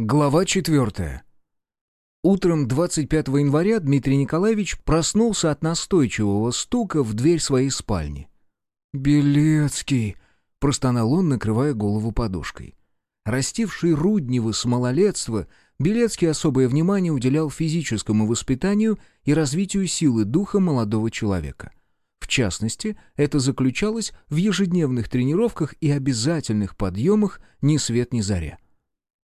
Глава четвертая. Утром 25 января Дмитрий Николаевич проснулся от настойчивого стука в дверь своей спальни. «Белецкий!» — простонал он, накрывая голову подушкой. Растивший Руднева с малолетства, Белецкий особое внимание уделял физическому воспитанию и развитию силы духа молодого человека. В частности, это заключалось в ежедневных тренировках и обязательных подъемах ни свет ни заря.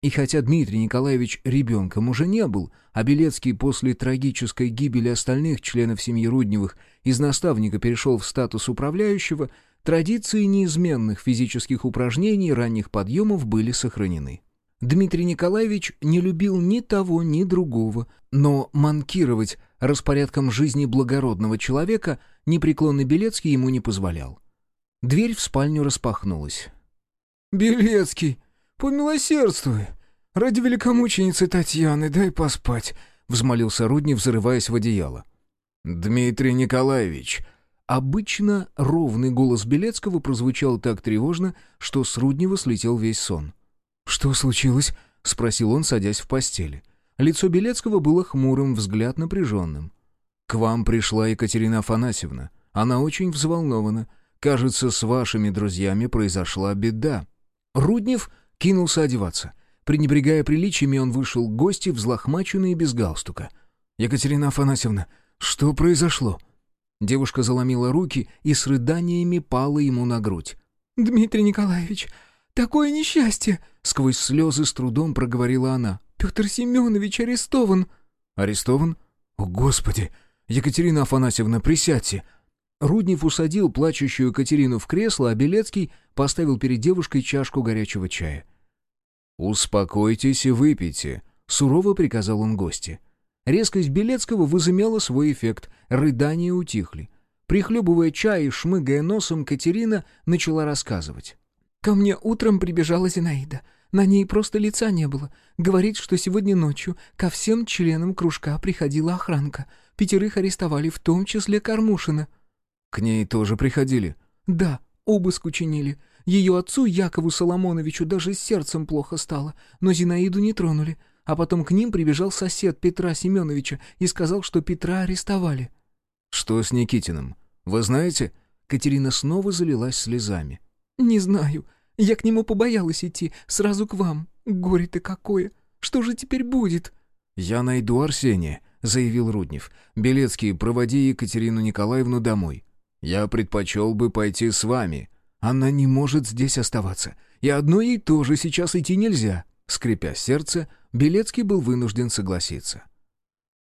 И хотя Дмитрий Николаевич ребенком уже не был, а Белецкий после трагической гибели остальных членов семьи Рудневых из наставника перешел в статус управляющего, традиции неизменных физических упражнений ранних подъемов были сохранены. Дмитрий Николаевич не любил ни того, ни другого, но манкировать распорядком жизни благородного человека непреклонный Белецкий ему не позволял. Дверь в спальню распахнулась. «Белецкий!» «Помилосердствуй! Ради великомученицы Татьяны дай поспать!» — взмолился Руднев, взрываясь в одеяло. «Дмитрий Николаевич!» Обычно ровный голос Белецкого прозвучал так тревожно, что с Руднева слетел весь сон. «Что случилось?» — спросил он, садясь в постели. Лицо Белецкого было хмурым, взгляд напряженным. «К вам пришла Екатерина Афанасьевна. Она очень взволнована. Кажется, с вашими друзьями произошла беда». Руднев кинулся одеваться. Пренебрегая приличиями, он вышел к гости, взлохмаченный и без галстука. «Екатерина Афанасьевна, что произошло?» Девушка заломила руки и с рыданиями пала ему на грудь. «Дмитрий Николаевич, такое несчастье!» Сквозь слезы с трудом проговорила она. «Петр Семенович арестован!» «Арестован? О, Господи! Екатерина Афанасьевна, присядьте!» Руднев усадил плачущую Екатерину в кресло, а Белецкий поставил перед девушкой чашку горячего чая. «Успокойтесь и выпейте», — сурово приказал он гости. Резкость Белецкого возымела свой эффект, рыдания утихли. Прихлебывая чай и шмыгая носом, Катерина начала рассказывать. «Ко мне утром прибежала Зинаида. На ней просто лица не было. Говорит, что сегодня ночью ко всем членам кружка приходила охранка. Пятерых арестовали, в том числе Кармушина». «К ней тоже приходили?» «Да, обыск учинили. Ее отцу, Якову Соломоновичу, даже с сердцем плохо стало, но Зинаиду не тронули. А потом к ним прибежал сосед Петра Семеновича и сказал, что Петра арестовали. «Что с Никитиным? Вы знаете?» Катерина снова залилась слезами. «Не знаю. Я к нему побоялась идти, сразу к вам. Горе-то какое! Что же теперь будет?» «Я найду Арсения», — заявил Руднев. «Белецкий, проводи Екатерину Николаевну домой. Я предпочел бы пойти с вами». Она не может здесь оставаться. И одной ей тоже сейчас идти нельзя. Скрипя сердце, Белецкий был вынужден согласиться.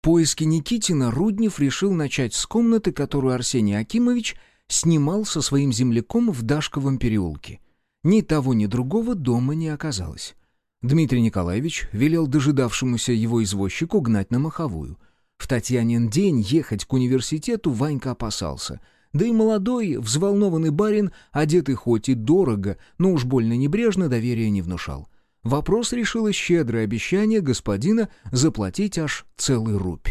Поиски Никитина Руднев решил начать с комнаты, которую Арсений Акимович снимал со своим земляком в Дашковом переулке. Ни того, ни другого дома не оказалось. Дмитрий Николаевич велел дожидавшемуся его извозчику гнать на маховую. В Татьянин день ехать к университету Ванька опасался — да и молодой, взволнованный барин, одетый хоть и дорого, но уж больно небрежно, доверия не внушал. Вопрос решило щедрое обещание господина заплатить аж целый рубь.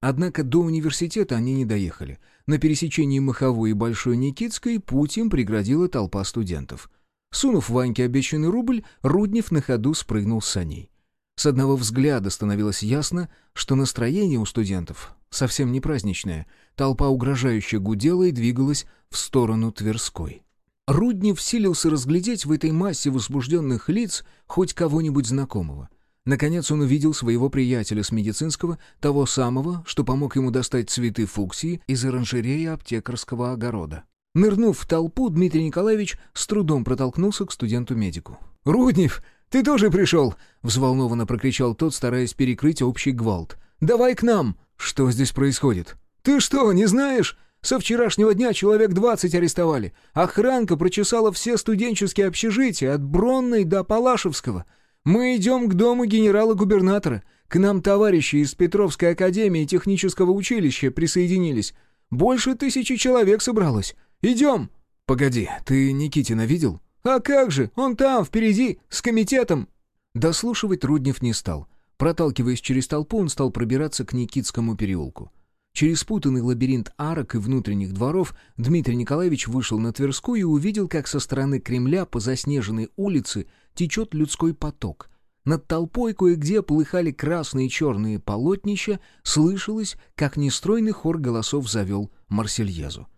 Однако до университета они не доехали. На пересечении Маховой и Большой Никитской путь им преградила толпа студентов. Сунув Ваньке обещанный рубль, Руднев на ходу спрыгнул с саней. С одного взгляда становилось ясно, что настроение у студентов совсем не праздничное. Толпа угрожающе гудела и двигалась в сторону Тверской. Руднев силился разглядеть в этой массе возбужденных лиц хоть кого-нибудь знакомого. Наконец он увидел своего приятеля с медицинского, того самого, что помог ему достать цветы фуксии из оранжереи аптекарского огорода. Нырнув в толпу, Дмитрий Николаевич с трудом протолкнулся к студенту-медику. «Руднев, ты тоже пришел?» — взволнованно прокричал тот, стараясь перекрыть общий гвалт. «Давай к нам!» «Что здесь происходит?» «Ты что, не знаешь? Со вчерашнего дня человек двадцать арестовали. Охранка прочесала все студенческие общежития от Бронной до Палашевского. Мы идем к дому генерала-губернатора. К нам товарищи из Петровской академии технического училища присоединились. Больше тысячи человек собралось. Идем!» «Погоди, ты Никитина видел?» «А как же, он там, впереди, с комитетом!» Дослушивать Руднев не стал. Проталкиваясь через толпу, он стал пробираться к Никитскому переулку. Через путанный лабиринт арок и внутренних дворов Дмитрий Николаевич вышел на Тверскую и увидел, как со стороны Кремля по заснеженной улице течет людской поток. Над толпой кое-где полыхали красные и черные полотнища, слышалось, как нестройный хор голосов завел Марсельезу.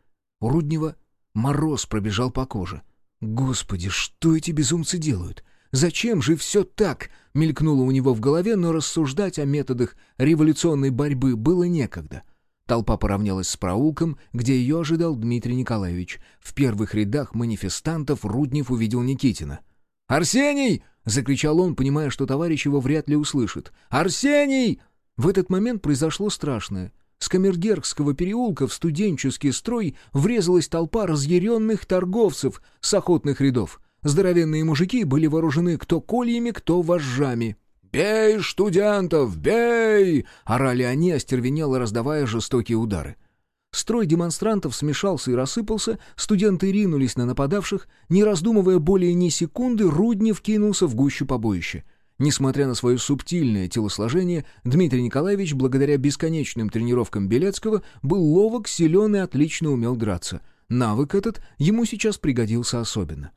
У Руднева мороз пробежал по коже. «Господи, что эти безумцы делают? Зачем же все так?» — мелькнуло у него в голове, но рассуждать о методах революционной борьбы было некогда. Толпа поравнялась с проулком, где ее ожидал Дмитрий Николаевич. В первых рядах манифестантов Руднев увидел Никитина. «Арсений!» — закричал он, понимая, что товарищ его вряд ли услышит. «Арсений!» В этот момент произошло страшное. С Камергергского переулка в студенческий строй врезалась толпа разъяренных торговцев с охотных рядов. Здоровенные мужики были вооружены кто кольями, кто вожжами. «Бей, студентов, бей!» — орали они, остервенело раздавая жестокие удары. Строй демонстрантов смешался и рассыпался, студенты ринулись на нападавших, не раздумывая более ни секунды, Руднев кинулся в гущу побоища. Несмотря на свое субтильное телосложение, Дмитрий Николаевич, благодаря бесконечным тренировкам Белецкого, был ловок, силен и отлично умел драться. Навык этот ему сейчас пригодился особенно.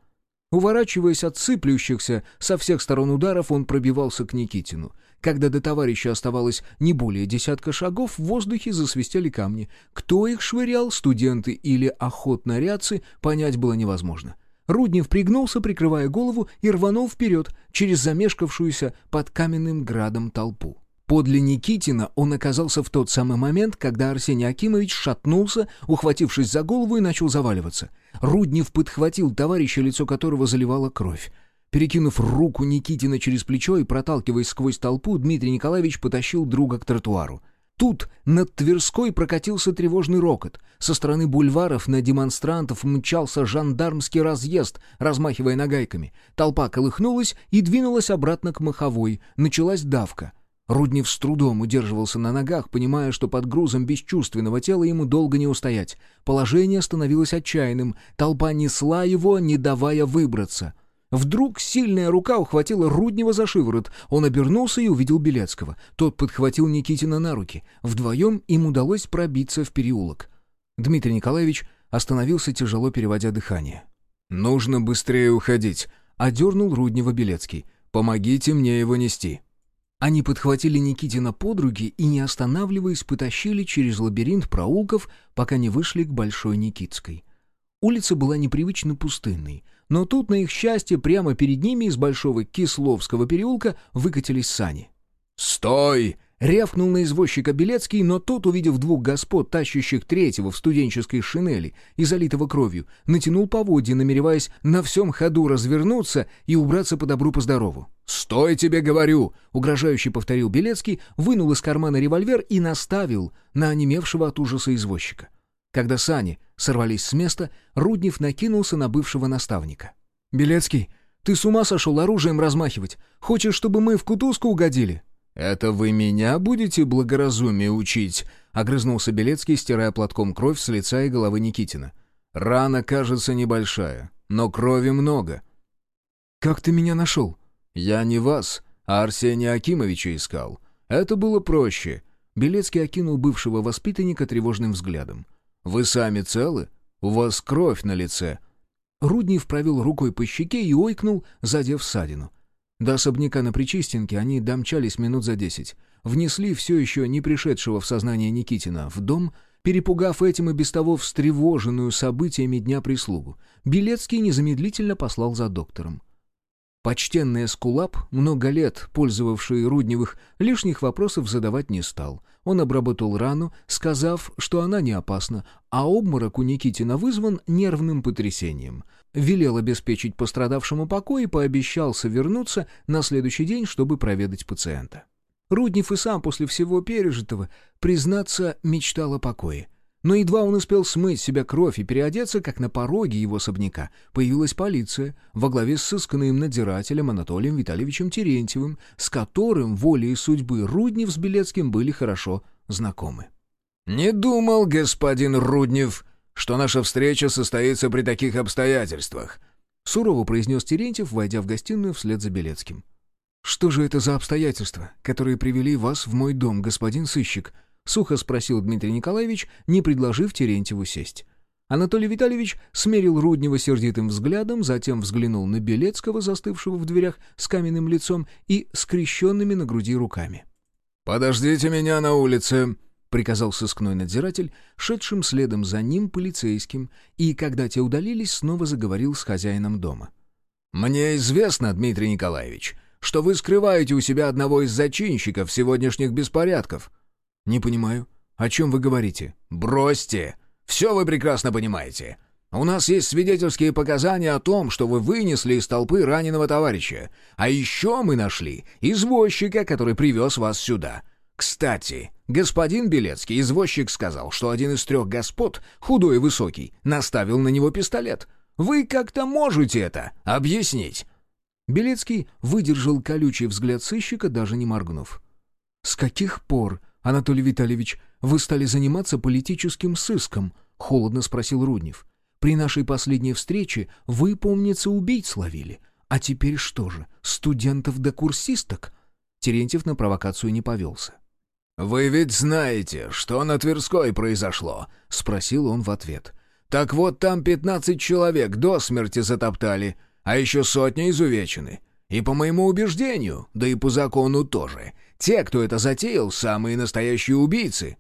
Уворачиваясь от сыплющихся со всех сторон ударов, он пробивался к Никитину. Когда до товарища оставалось не более десятка шагов, в воздухе засвистели камни. Кто их швырял, студенты или охотнорядцы, понять было невозможно. Руднев пригнулся, прикрывая голову, и рванул вперед через замешкавшуюся под каменным градом толпу. Подле Никитина он оказался в тот самый момент, когда Арсений Акимович шатнулся, ухватившись за голову и начал заваливаться. Руднев подхватил товарища, лицо которого заливала кровь. Перекинув руку Никитина через плечо и проталкиваясь сквозь толпу, Дмитрий Николаевич потащил друга к тротуару. Тут над Тверской прокатился тревожный рокот. Со стороны бульваров на демонстрантов мчался жандармский разъезд, размахивая нагайками. Толпа колыхнулась и двинулась обратно к Маховой. Началась давка. Руднев с трудом удерживался на ногах, понимая, что под грузом бесчувственного тела ему долго не устоять. Положение становилось отчаянным. Толпа несла его, не давая выбраться. Вдруг сильная рука ухватила Руднева за шиворот. Он обернулся и увидел Белецкого. Тот подхватил Никитина на руки. Вдвоем им удалось пробиться в переулок. Дмитрий Николаевич остановился, тяжело переводя дыхание. «Нужно быстрее уходить», — одернул Руднева Белецкий. «Помогите мне его нести». Они подхватили Никитина под руки и, не останавливаясь, потащили через лабиринт проулков, пока не вышли к Большой Никитской. Улица была непривычно пустынной, но тут, на их счастье, прямо перед ними из Большого Кисловского переулка выкатились сани. «Стой!» — рявкнул на извозчика Белецкий, но тот, увидев двух господ, тащащих третьего в студенческой шинели и залитого кровью, натянул поводья, намереваясь на всем ходу развернуться и убраться по добру по здорову. «Стой, тебе говорю!» — угрожающе повторил Белецкий, вынул из кармана револьвер и наставил на онемевшего от ужаса извозчика. Когда сани сорвались с места, Руднев накинулся на бывшего наставника. «Белецкий, ты с ума сошел оружием размахивать? Хочешь, чтобы мы в кутузку угодили?» «Это вы меня будете благоразумие учить?» — огрызнулся Белецкий, стирая платком кровь с лица и головы Никитина. «Рана, кажется, небольшая, но крови много». «Как ты меня нашел?» «Я не вас, а Арсения Акимовича искал. Это было проще». Белецкий окинул бывшего воспитанника тревожным взглядом. «Вы сами целы? У вас кровь на лице». Руднев провел рукой по щеке и ойкнул, задев ссадину. До особняка на Причистенке они домчались минут за десять. Внесли все еще не пришедшего в сознание Никитина в дом, перепугав этим и без того встревоженную событиями дня прислугу. Белецкий незамедлительно послал за доктором. Почтенный Эскулап, много лет пользовавший Рудневых, лишних вопросов задавать не стал. Он обработал рану, сказав, что она не опасна, а обморок у Никитина вызван нервным потрясением. Велел обеспечить пострадавшему покой и пообещался вернуться на следующий день, чтобы проведать пациента. Руднев и сам после всего пережитого, признаться, мечтал о покое. Но едва он успел смыть себя кровь и переодеться, как на пороге его особняка появилась полиция во главе с сысканным надзирателем Анатолием Витальевичем Терентьевым, с которым волей судьбы Руднев с Белецким были хорошо знакомы. «Не думал, господин Руднев, что наша встреча состоится при таких обстоятельствах», сурово произнес Терентьев, войдя в гостиную вслед за Белецким. «Что же это за обстоятельства, которые привели вас в мой дом, господин сыщик?» — сухо спросил Дмитрий Николаевич, не предложив Терентьеву сесть. Анатолий Витальевич смерил Руднева сердитым взглядом, затем взглянул на Белецкого, застывшего в дверях с каменным лицом и скрещенными на груди руками. «Подождите меня на улице», — приказал сыскной надзиратель, шедшим следом за ним полицейским, и, когда те удалились, снова заговорил с хозяином дома. «Мне известно, Дмитрий Николаевич, что вы скрываете у себя одного из зачинщиков сегодняшних беспорядков». «Не понимаю. О чем вы говорите?» «Бросьте! Все вы прекрасно понимаете. У нас есть свидетельские показания о том, что вы вынесли из толпы раненого товарища. А еще мы нашли извозчика, который привез вас сюда. Кстати, господин Белецкий, извозчик, сказал, что один из трех господ, худой и высокий, наставил на него пистолет. Вы как-то можете это объяснить?» Белецкий выдержал колючий взгляд сыщика, даже не моргнув. «С каких пор, Анатолий Витальевич, вы стали заниматься политическим сыском?» — холодно спросил Руднев. «При нашей последней встрече вы, помнится, убийц ловили. А теперь что же, студентов да курсисток?» Терентьев на провокацию не повелся. «Вы ведь знаете, что на Тверской произошло?» — спросил он в ответ. «Так вот там пятнадцать человек до смерти затоптали, а еще сотня изувечены. И по моему убеждению, да и по закону тоже, те, кто это затеял, самые настоящие убийцы».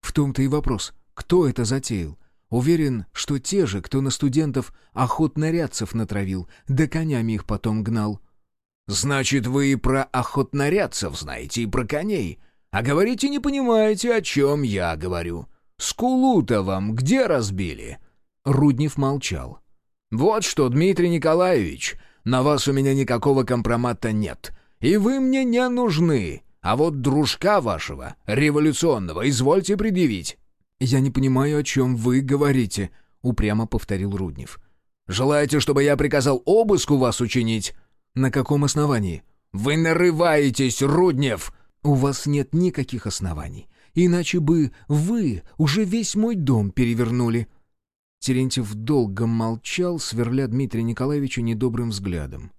В том-то и вопрос, кто это затеял? Уверен, что те же, кто на студентов охотнорядцев натравил, да конями их потом гнал. «Значит, вы и про охотнорядцев знаете, и про коней. А говорите, не понимаете, о чем я говорю. Скулу-то вам где разбили?» Руднев молчал. «Вот что, Дмитрий Николаевич, на вас у меня никакого компромата нет, и вы мне не нужны. А вот дружка вашего, революционного, извольте предъявить». «Я не понимаю, о чем вы говорите», — упрямо повторил Руднев. «Желаете, чтобы я приказал обыск у вас учинить?» «На каком основании?» «Вы нарываетесь, Руднев!» «У вас нет никаких оснований. Иначе бы вы уже весь мой дом перевернули». Терентьев долго молчал, сверля Дмитрия Николаевича недобрым взглядом.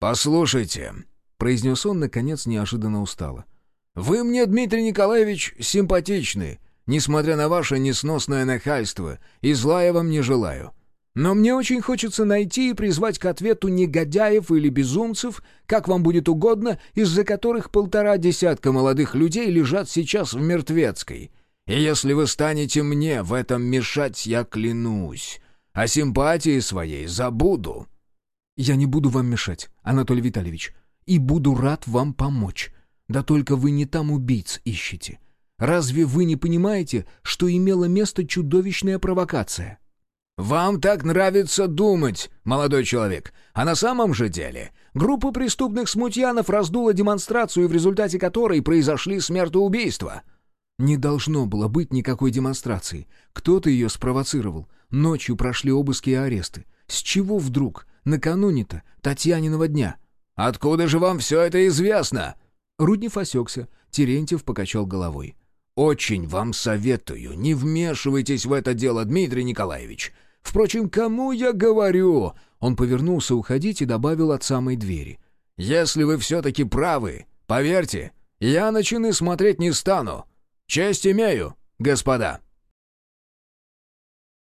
«Послушайте», произнес он, наконец, неожиданно устало. «Вы мне, Дмитрий Николаевич, симпатичны, несмотря на ваше несносное нахальство, и зла я вам не желаю. Но мне очень хочется найти и призвать к ответу негодяев или безумцев, как вам будет угодно, из-за которых полтора десятка молодых людей лежат сейчас в мертвецкой. И если вы станете мне в этом мешать, я клянусь, о симпатии своей забуду». «Я не буду вам мешать, Анатолий Витальевич и буду рад вам помочь. Да только вы не там убийц ищете. Разве вы не понимаете, что имела место чудовищная провокация?» «Вам так нравится думать, молодой человек, а на самом же деле группа преступных смутьянов раздула демонстрацию, в результате которой произошли смертоубийства». «Не должно было быть никакой демонстрации. Кто-то ее спровоцировал. Ночью прошли обыски и аресты. С чего вдруг? Накануне-то, Татьяниного дня». Откуда же вам все это известно?» Руднев осекся. Терентьев покачал головой. «Очень вам советую, не вмешивайтесь в это дело, Дмитрий Николаевич. Впрочем, кому я говорю?» Он повернулся уходить и добавил от самой двери. «Если вы все-таки правы, поверьте, я на чины смотреть не стану. Честь имею, господа».